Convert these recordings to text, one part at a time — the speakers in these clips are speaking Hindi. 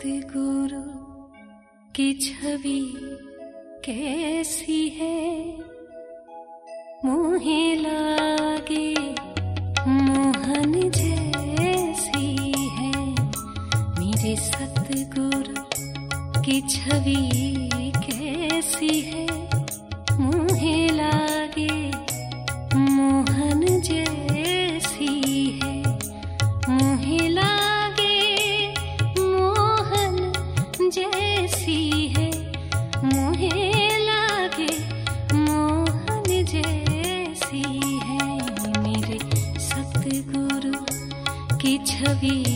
सतगुरु की छवि कैसी है? मुहे लागे मोहन जैसी है। मेरे सतगुरु की छवि कैसी है? मुहे लागे की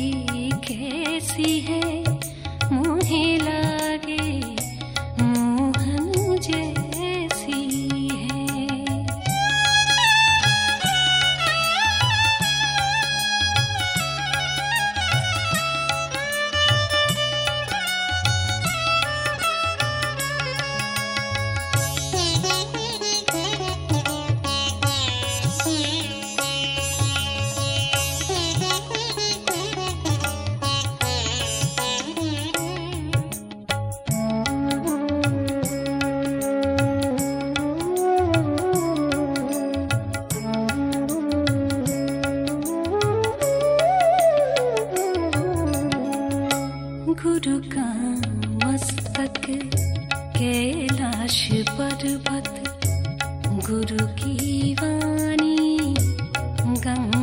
गुरु का मस्तक कैलाश पर्वत गुरु की वाणी गंगा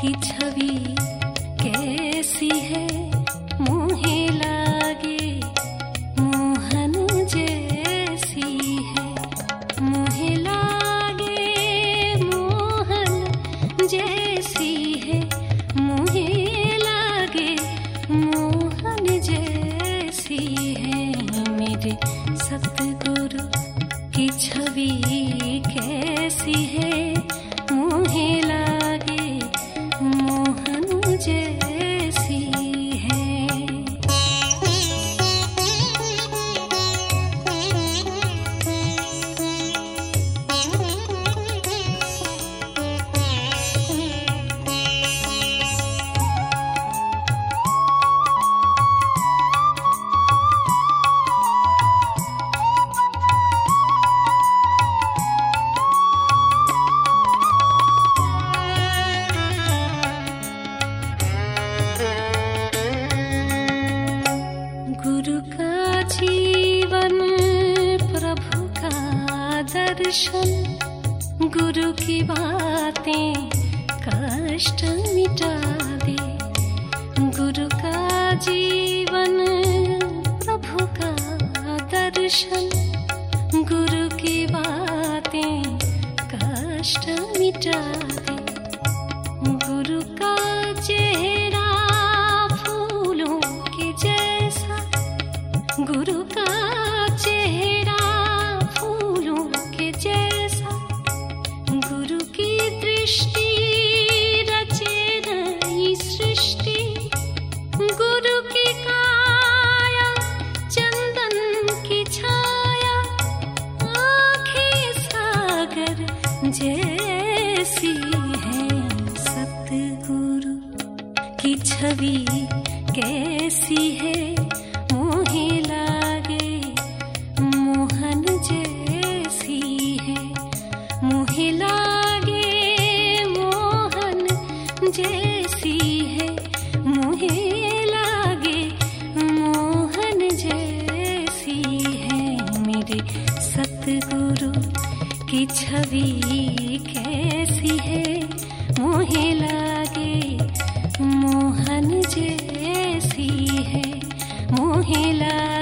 की छवि कैसी है? है मेरे सतगुरु की छवि कैसी है? मुहे लागे मोहन जैसी दर्शन गुरु की बातें कष्ट मिटा दे गुरु का जीवन प्रभु का दर्शन। गुरु की बातें कष्ट मिटा दे गुरु का चेहरा फूलों के जैसा। गुरु का जैसी है सतगुरु की छवि कैसी है? मोहे लागे मोहन जैसी है। मोहे लागे मोहन जैसी है। मोहे लागे मोहन जैसी है। मेरे सतगुरु की छवि कहला